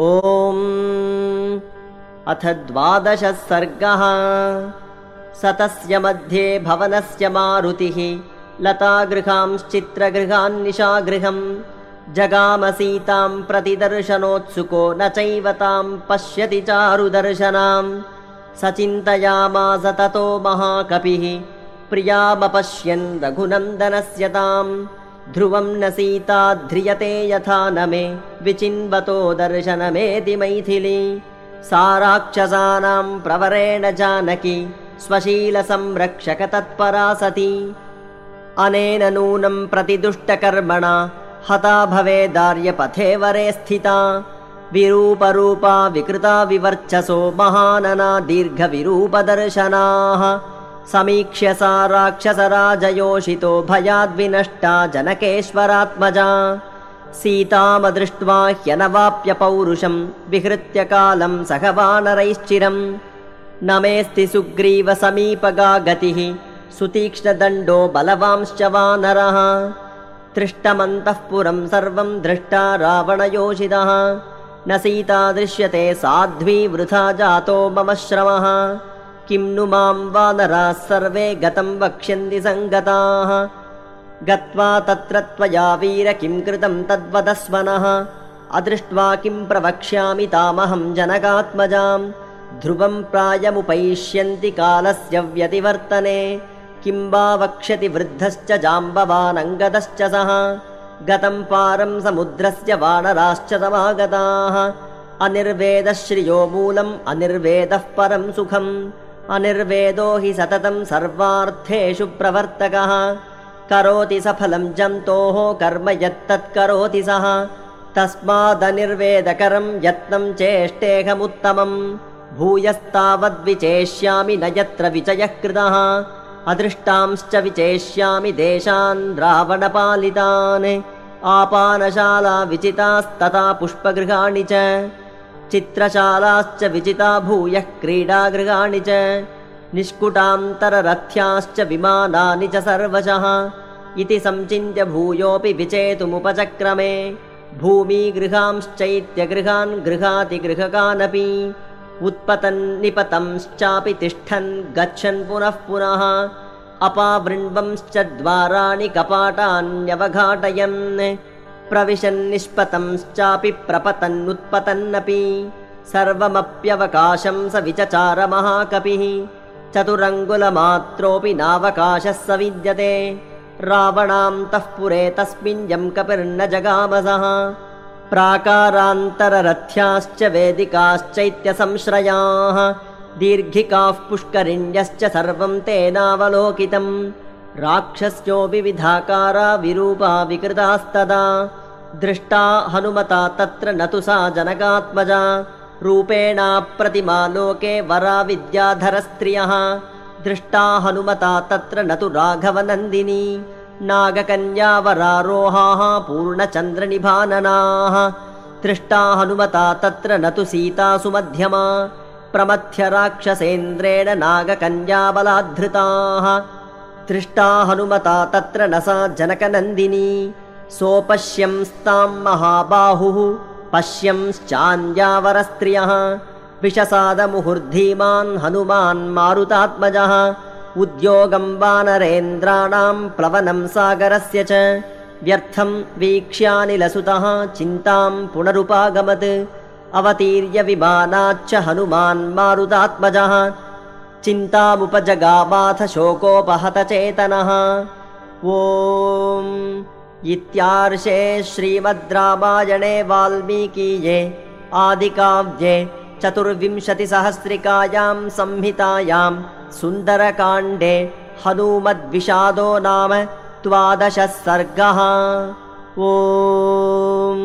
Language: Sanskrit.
ॐ अथ द्वादशः सर्गः। सतस्य मध्ये भवनस्य मारुतिः लतागृहांश्चित्रगृहान्निशागृहम् जगामसीतां प्रतिदर्शनोत्सुको न चैव तां पश्यति चारुदर्शनाम् स चिन्तयामास ततो महाकपिः प्रियामपश्यन् रघुनन्दनस्य ताम् ध्रुवं न सीता ध्रियते यथा न मे विचिन्वतो दर्शनमेति मैथिली। सा राक्षसानां प्रवरेण जानकी स्वशीलसंरक्षकतत्परा सती। अनेन नूनं प्रतिदुष्टकर्मणा हता भवेदार्यपथे वरे स्थिता। विरूपरूपा विकृता विवर्चसो महानना दीर्घविरूपदर्शनाः समीक्ष्य सा राक्षसराजयोषितो भयाद्विनष्टा जनकेश्वरात्मजा। सीतामदृष्ट्वा ह्यनवाप्य पौरुषं विहृत्य कालं सह वानरैश्चिरम्। न मेऽस्ति सुग्रीवसमीपगा गतिः सुतीक्ष्णदण्डो बलवांश्च वानरः। तृष्टमन्तः पुरं सर्वं दृष्टा रावणयोषितः न सीता दृश्यते साध्वी वृथा जातो मम श्रमः किं नु मां वानराः सर्वे गतं वक्ष्यन्ति सङ्गताः। गत्वा तत्र त्वया वीर किं कृतं तद्वदस्वनः अदृष्ट्वा किं प्रवक्ष्यामि तामहं जनकात्मजां ध्रुवं प्रायमुपैष्यन्ति कालस्य व्यतिवर्तने। किं वा वक्ष्यति वृद्धश्च जाम्बवानङ्गदश्च सः। गतं पारं समुद्रस्य वानराश्च समागताः। अनिर्वेदश्रियो मूलम् अनिर्वेदः परं सुखम् अनिर्वेदो हि सततं सर्वार्थेषु प्रवर्तकः। करोति सफलं जन्तोः कर्म यत्तत्करोति सः। तस्मादनिर्वेदकरं यत्नं चेष्टेहमुत्तमम् भूयस्तावद्विचेष्यामि न यत्र विचयः कृतः। अदृष्टांश्च विचेष्यामि देशान् रावणपालितान्। आपानशाला विचितास्तथा पुष्पगृहाणि च चित्रशालाश्च विजिता भूयः क्रीडागृहाणि च निष्कुटान्तररथ्याश्च विमानानि च सर्वशः। इति संचिन्त्य भूयोऽपि विचेतुमुपचक्रमे भूमिगृहांश्चैत्यगृहान् गृहातिगृहकानपि उत्पतन्निपतंश्चापि तिष्ठन् गच्छन् पुनः पुनः अपावृण्वंश्च द्वाराणि कपाटान्यवघाटयन् प्रविशन्निष्पतंश्चापि प्रपतन्नुत्पतन्नपि सर्वमप्यवकाशं स विचचार महाकपिः चतुरङ्गुलमात्रोऽपि नावकाशः स विद्यते रावणान्तः पुरे तस्मिन् यं कपिर्न जगामसः प्राकारान्तररथ्याश्च वेदिकाश्चैत्यसंश्रयाः दीर्घिकाः पुष्करिण्यश्च सर्वं तेनावलोकितम् राक्षस्यो विविधाकारा विरूपा विकृतास्तदा। दृष्टा हनुमता तत्र न तु सा जनकात्मजा। रूपेणा प्रतिमा लोके वरा विद्याधरस्त्रियः। दृष्टा हनुमता तत्र न तु राघवनन्दिनी। नागकन्यावरारोहाः पूर्णचन्द्रनिभाननाः। दृष्टा हनुमता तत्र न तु सीता सुमध्यमा। प्रमथ्यराक्षसेन्द्रेण नागकन्याबलाद्धृताः दृष्टा हनुमता तत्र न सा जनकनन्दिनी। सोपश्यंस्तां महाबाहुः पश्यंश्चान्यावरस्त्रियः विषसादमुहुर्धीमान् हनुमान् मारुतात्मजः। उद्योगं वानरेन्द्राणां प्लवनं सागरस्य च। व्यर्थं वीक्ष्यानिलसुतः चिन्तां पुनरुपागमत्। अवतीर्य विमानाच्च हनुमान् मारुतात्मजः चिन्तामुपजगामाथ शोकोपहतचेतनः ॐ इत्यार्षे श्रीमद् रामायणे वाल्मीकीये आदिकाव्ये चतुर्विंशतिसहस्रिकायां संहितायां सुन्दरकाण्डे हनूमद्विषादो नाम द्वादशः सर्गः। ॐ